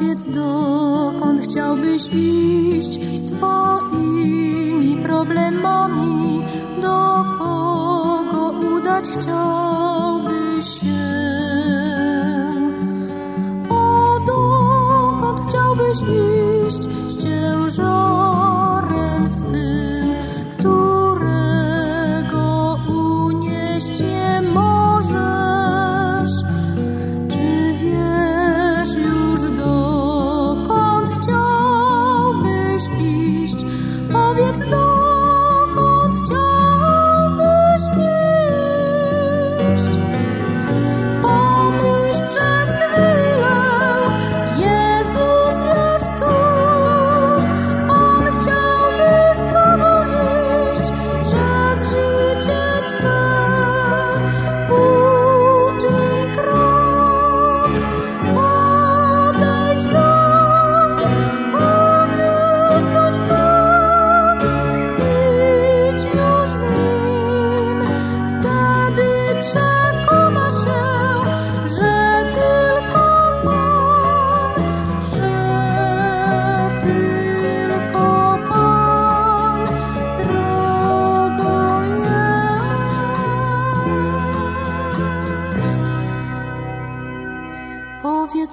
powiedz dokąd chciałbyś iść z twoimi problemami, do kogo udać chciałbyś się. O dokąd chciałbyś iść?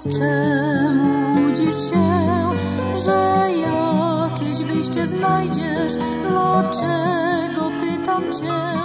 czemu łudzisz się, że jakieś wyjście znajdziesz? Dlaczego pytam cię?